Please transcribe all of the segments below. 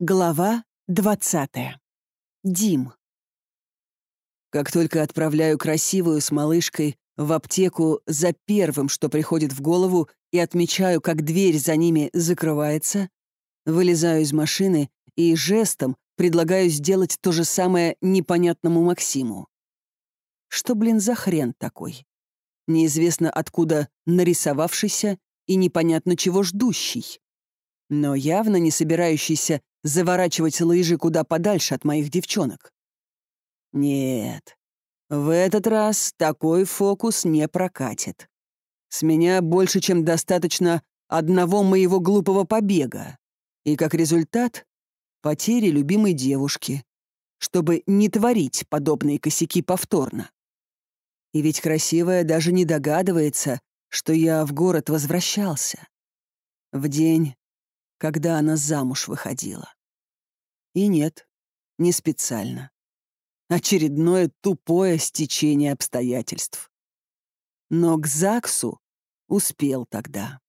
Глава 20. Дим. Как только отправляю красивую с малышкой в аптеку за первым, что приходит в голову, и отмечаю, как дверь за ними закрывается, вылезаю из машины и жестом предлагаю сделать то же самое непонятному Максиму. Что, блин, за хрен такой? Неизвестно откуда нарисовавшийся и непонятно чего ждущий но явно не собирающийся заворачивать лыжи куда подальше от моих девчонок. Нет, в этот раз такой фокус не прокатит. С меня больше, чем достаточно одного моего глупого побега. И как результат — потери любимой девушки, чтобы не творить подобные косяки повторно. И ведь красивая даже не догадывается, что я в город возвращался. В день, когда она замуж выходила. И нет, не специально. Очередное тупое стечение обстоятельств. Но к ЗАГСу успел тогда.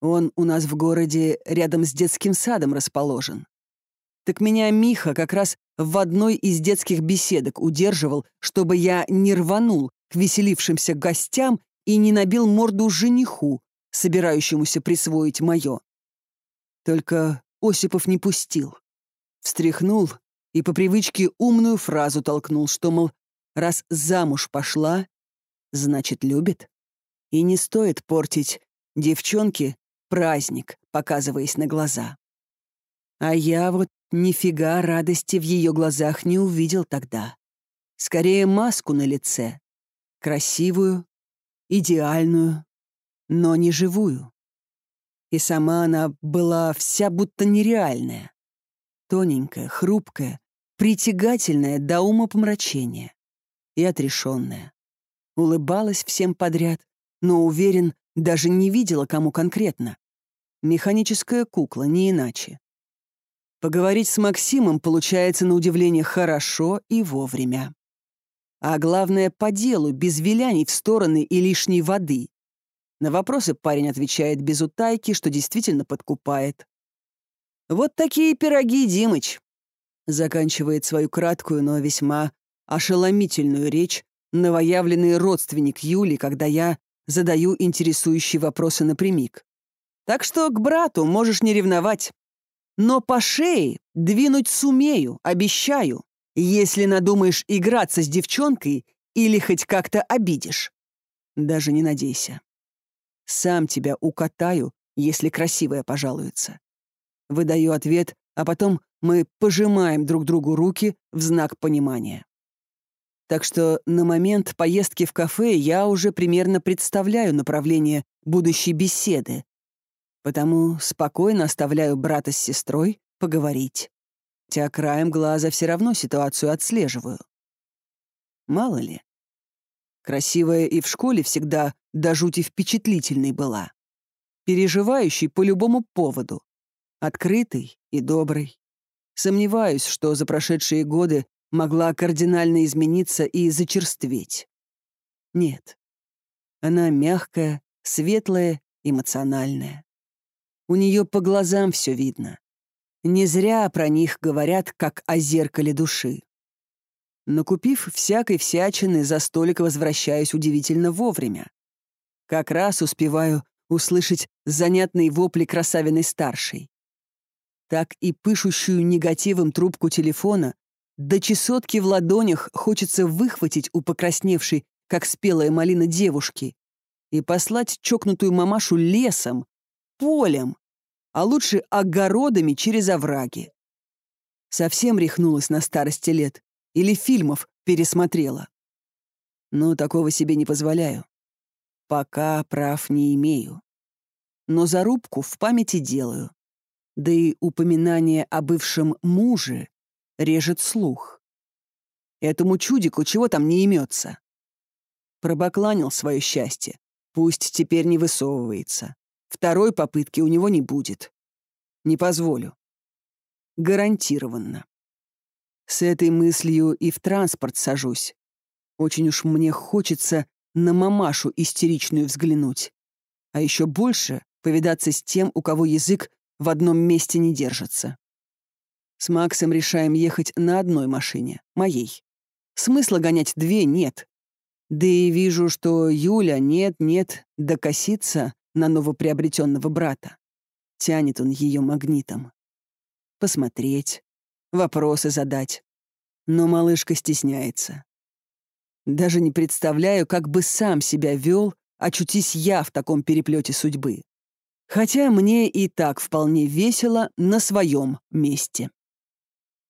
Он у нас в городе рядом с детским садом расположен. Так меня Миха как раз в одной из детских беседок удерживал, чтобы я не рванул к веселившимся гостям и не набил морду жениху, собирающемуся присвоить мое. Только Осипов не пустил. Встряхнул и по привычке умную фразу толкнул, что, мол, раз замуж пошла, значит, любит. И не стоит портить девчонке праздник, показываясь на глаза. А я вот нифига радости в ее глазах не увидел тогда. Скорее маску на лице. Красивую, идеальную, но не живую. И сама она была вся будто нереальная. Тоненькая, хрупкая, притягательная до ума помрачения. И отрешенная. Улыбалась всем подряд, но, уверен, даже не видела, кому конкретно. Механическая кукла, не иначе. Поговорить с Максимом получается на удивление хорошо и вовремя. А главное, по делу, без виляний в стороны и лишней воды. На вопросы парень отвечает без утайки, что действительно подкупает. «Вот такие пироги, Димыч!» Заканчивает свою краткую, но весьма ошеломительную речь новоявленный родственник Юли, когда я задаю интересующие вопросы напрямик. Так что к брату можешь не ревновать. Но по шее двинуть сумею, обещаю, если надумаешь играться с девчонкой или хоть как-то обидишь. Даже не надейся. Сам тебя укатаю, если красивая пожалуется. Выдаю ответ, а потом мы пожимаем друг другу руки в знак понимания. Так что на момент поездки в кафе я уже примерно представляю направление будущей беседы. Потому спокойно оставляю брата с сестрой поговорить. Хотя краем глаза все равно ситуацию отслеживаю. Мало ли. Красивая и в школе всегда до жути впечатлительной была. Переживающий по любому поводу. Открытый и добрый. Сомневаюсь, что за прошедшие годы могла кардинально измениться и зачерстветь. Нет. Она мягкая, светлая, эмоциональная. У нее по глазам все видно. Не зря про них говорят, как о зеркале души. Накупив всякой всячины, за столик возвращаюсь удивительно вовремя. Как раз успеваю услышать занятные вопли красавиной старшей. Так и пышущую негативом трубку телефона до чесотки в ладонях хочется выхватить у покрасневшей, как спелая малина девушки, и послать чокнутую мамашу лесом, полем, а лучше огородами через овраги. Совсем рехнулась на старости лет или фильмов пересмотрела. Но такого себе не позволяю. Пока прав не имею. Но зарубку в памяти делаю. Да и упоминание о бывшем муже режет слух. Этому чудику чего там не имется. Пробакланил свое счастье. Пусть теперь не высовывается. Второй попытки у него не будет. Не позволю. Гарантированно. С этой мыслью и в транспорт сажусь. Очень уж мне хочется на мамашу истеричную взглянуть. А еще больше повидаться с тем, у кого язык в одном месте не держится. С Максом решаем ехать на одной машине, моей. Смысла гонять две нет. Да и вижу, что Юля нет-нет докосится на новоприобретенного брата. Тянет он ее магнитом. Посмотреть, вопросы задать. Но малышка стесняется. Даже не представляю, как бы сам себя вел, очутись я в таком переплете судьбы. Хотя мне и так вполне весело на своем месте.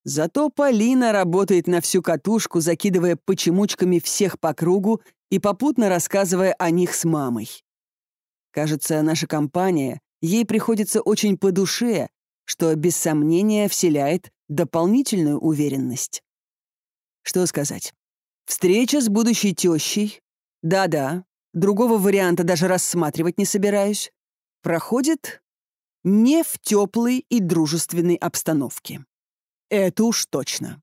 Зато Полина работает на всю катушку, закидывая почемучками всех по кругу и попутно рассказывая о них с мамой. Кажется, наша компания ей приходится очень по душе, что без сомнения вселяет дополнительную уверенность. Что сказать? Встреча с будущей тещей. Да-да, другого варианта даже рассматривать не собираюсь. Проходит не в теплой и дружественной обстановке. Это уж точно.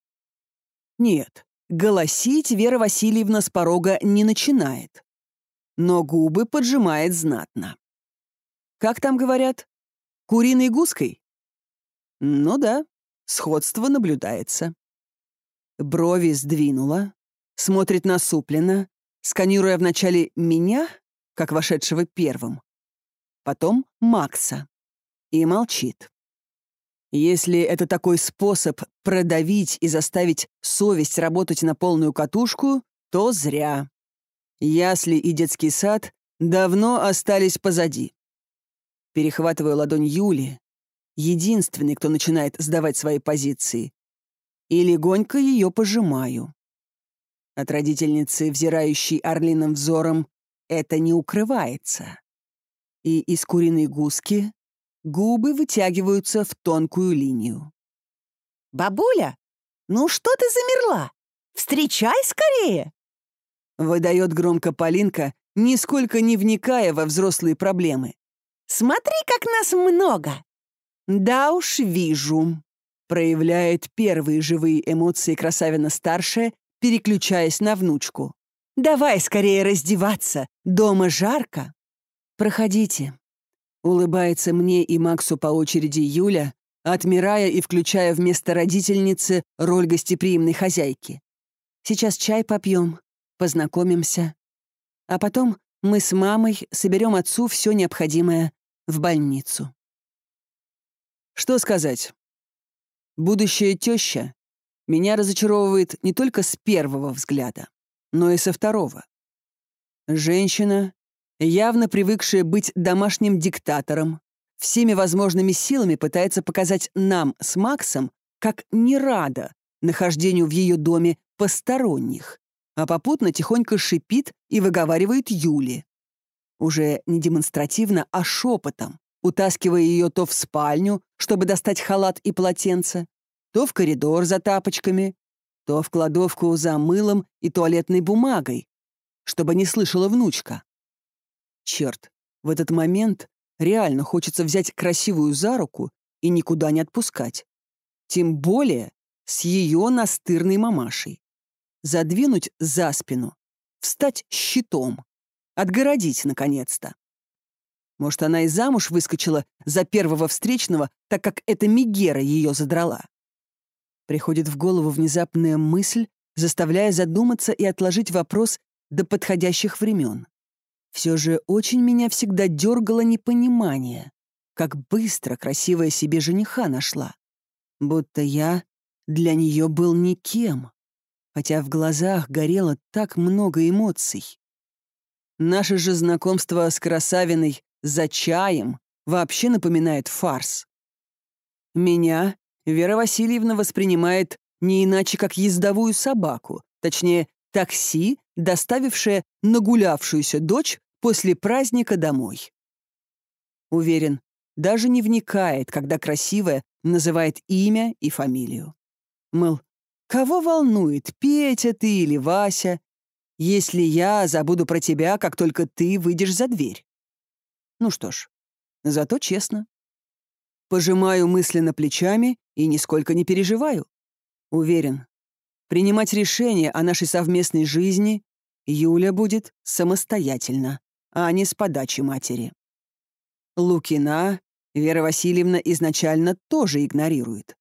Нет, голосить Вера Васильевна с порога не начинает. Но губы поджимает знатно. Как там говорят? Куриной гуской? Ну да, сходство наблюдается. Брови сдвинула, смотрит насупленно, сканируя вначале меня, как вошедшего первым, потом Макса, и молчит. Если это такой способ продавить и заставить совесть работать на полную катушку, то зря. Ясли и детский сад давно остались позади. Перехватываю ладонь Юли, единственный, кто начинает сдавать свои позиции, и легонько ее пожимаю. От родительницы, взирающей орлиным взором, это не укрывается. И из куриной гуски Губы вытягиваются в тонкую линию. «Бабуля, ну что ты замерла? Встречай скорее!» Выдает громко Полинка, нисколько не вникая во взрослые проблемы. «Смотри, как нас много!» «Да уж, вижу», — проявляет первые живые эмоции красавина-старшая, переключаясь на внучку. «Давай скорее раздеваться, дома жарко». «Проходите», Улыбается мне и Максу по очереди Юля, отмирая и включая вместо родительницы роль гостеприимной хозяйки. Сейчас чай попьем, познакомимся. А потом мы с мамой соберем отцу все необходимое в больницу. Что сказать? Будущая теща меня разочаровывает не только с первого взгляда, но и со второго. Женщина, явно привыкшая быть домашним диктатором, всеми возможными силами пытается показать нам с Максом, как не рада нахождению в ее доме посторонних, а попутно тихонько шипит и выговаривает Юле. Уже не демонстративно, а шепотом, утаскивая ее то в спальню, чтобы достать халат и полотенце, то в коридор за тапочками, то в кладовку за мылом и туалетной бумагой, чтобы не слышала внучка. Черт, в этот момент реально хочется взять красивую за руку и никуда не отпускать. Тем более с ее настырной мамашей. Задвинуть за спину, встать щитом, отгородить наконец-то. Может, она и замуж выскочила за первого встречного, так как эта Мигера ее задрала. Приходит в голову внезапная мысль, заставляя задуматься и отложить вопрос до подходящих времен. Все же очень меня всегда дергало непонимание, как быстро красивая себе жениха нашла. Будто я для нее был никем, хотя в глазах горело так много эмоций. Наше же знакомство с красавиной за чаем вообще напоминает фарс. Меня Вера Васильевна воспринимает не иначе, как ездовую собаку, точнее, такси, доставившее нагулявшуюся дочь после праздника домой. Уверен, даже не вникает, когда красивая называет имя и фамилию. Мыл, кого волнует, Петя ты или Вася, если я забуду про тебя, как только ты выйдешь за дверь? Ну что ж, зато честно. Пожимаю мысленно плечами и нисколько не переживаю. Уверен, принимать решение о нашей совместной жизни Юля будет самостоятельно а не с подачи матери. Лукина Вера Васильевна изначально тоже игнорирует.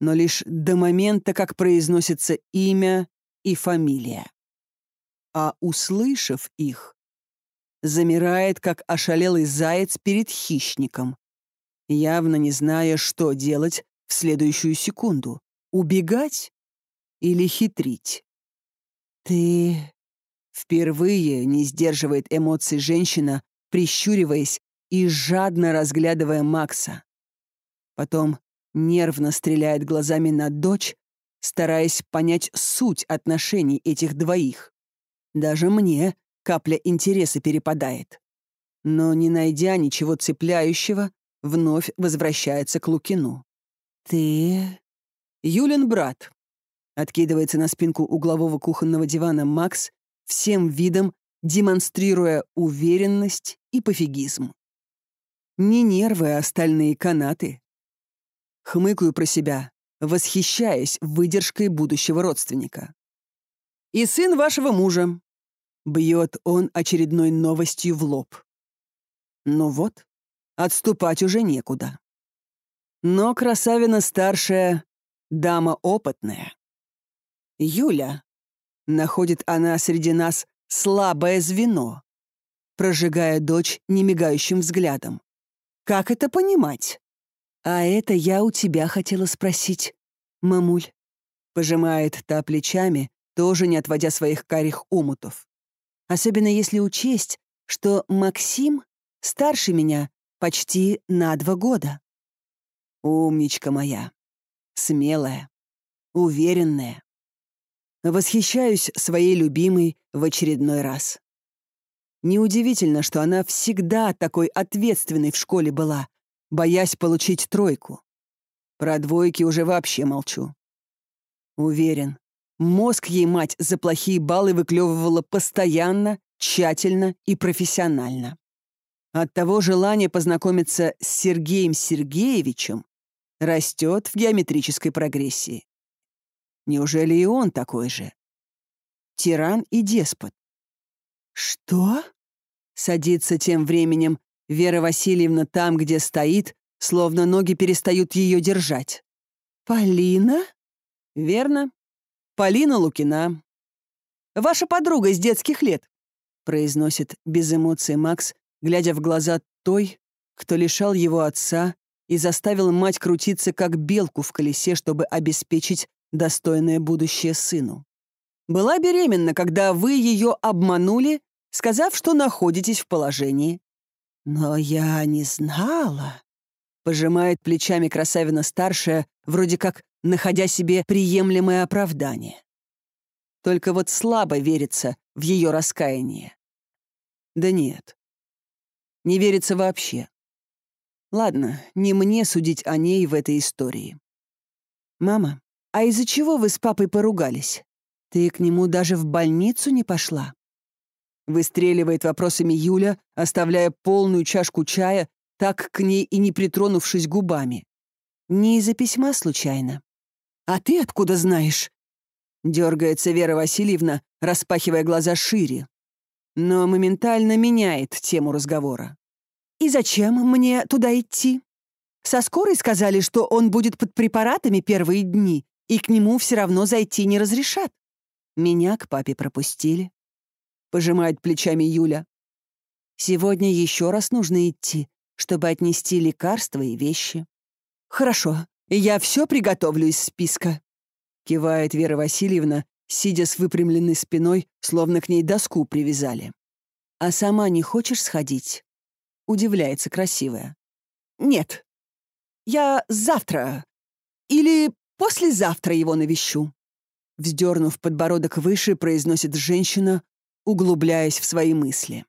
но лишь до момента, как произносится имя и фамилия. А услышав их, замирает, как ошалелый заяц перед хищником, явно не зная, что делать в следующую секунду — убегать или хитрить. «Ты...» Впервые не сдерживает эмоций женщина, прищуриваясь и жадно разглядывая Макса. Потом нервно стреляет глазами на дочь, стараясь понять суть отношений этих двоих. Даже мне капля интереса перепадает. Но, не найдя ничего цепляющего, вновь возвращается к Лукину. «Ты...» «Юлин брат», — откидывается на спинку углового кухонного дивана Макс, всем видом демонстрируя уверенность и пофигизм. Не нервы, а остальные канаты. Хмыкаю про себя, восхищаясь выдержкой будущего родственника. «И сын вашего мужа», — бьет он очередной новостью в лоб. Ну вот, отступать уже некуда. Но красавина старшая, дама опытная. Юля. Находит она среди нас слабое звено, прожигая дочь немигающим взглядом. Как это понимать? А это я у тебя хотела спросить, мамуль. Пожимает та плечами, тоже не отводя своих карих умутов. Особенно если учесть, что Максим старше меня почти на два года. Умничка моя. Смелая. Уверенная. Восхищаюсь своей любимой в очередной раз. Неудивительно, что она всегда такой ответственной в школе была, боясь получить тройку. Про двойки уже вообще молчу. Уверен, мозг ей мать за плохие баллы выклевывала постоянно, тщательно и профессионально. Оттого желание познакомиться с Сергеем Сергеевичем растет в геометрической прогрессии. Неужели и он такой же? Тиран и деспот. Что? Садится тем временем Вера Васильевна там, где стоит, словно ноги перестают ее держать. Полина? Верно. Полина Лукина. Ваша подруга из детских лет, произносит без эмоций Макс, глядя в глаза той, кто лишал его отца и заставил мать крутиться как белку в колесе, чтобы обеспечить достойное будущее сыну. Была беременна, когда вы ее обманули, сказав, что находитесь в положении. Но я не знала. Пожимает плечами красавина-старшая, вроде как находя себе приемлемое оправдание. Только вот слабо верится в ее раскаяние. Да нет, не верится вообще. Ладно, не мне судить о ней в этой истории. «Мама, а из-за чего вы с папой поругались? Ты к нему даже в больницу не пошла?» Выстреливает вопросами Юля, оставляя полную чашку чая, так к ней и не притронувшись губами. «Не из-за письма случайно?» «А ты откуда знаешь?» Дергается Вера Васильевна, распахивая глаза шире но моментально меняет тему разговора. «И зачем мне туда идти? Со скорой сказали, что он будет под препаратами первые дни, и к нему все равно зайти не разрешат. Меня к папе пропустили». Пожимает плечами Юля. «Сегодня еще раз нужно идти, чтобы отнести лекарства и вещи». «Хорошо, я все приготовлю из списка», — кивает Вера Васильевна, сидя с выпрямленной спиной, словно к ней доску привязали. «А сама не хочешь сходить?» — удивляется красивая. «Нет. Я завтра или послезавтра его навещу». Вздернув подбородок выше, произносит женщина, углубляясь в свои мысли.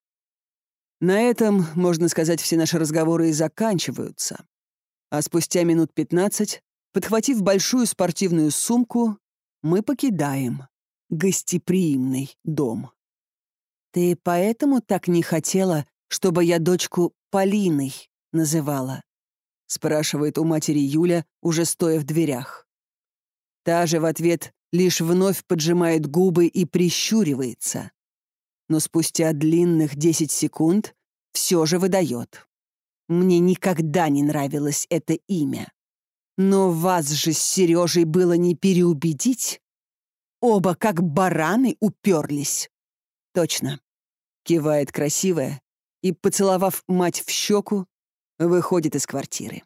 На этом, можно сказать, все наши разговоры и заканчиваются. А спустя минут пятнадцать, подхватив большую спортивную сумку, мы покидаем гостеприимный дом. «Ты поэтому так не хотела, чтобы я дочку Полиной называла?» — спрашивает у матери Юля, уже стоя в дверях. Та же в ответ лишь вновь поджимает губы и прищуривается. Но спустя длинных десять секунд все же выдает. Мне никогда не нравилось это имя. Но вас же с Сережей было не переубедить. Оба как бараны уперлись. Точно. Кивает красивая и, поцеловав мать в щеку, выходит из квартиры.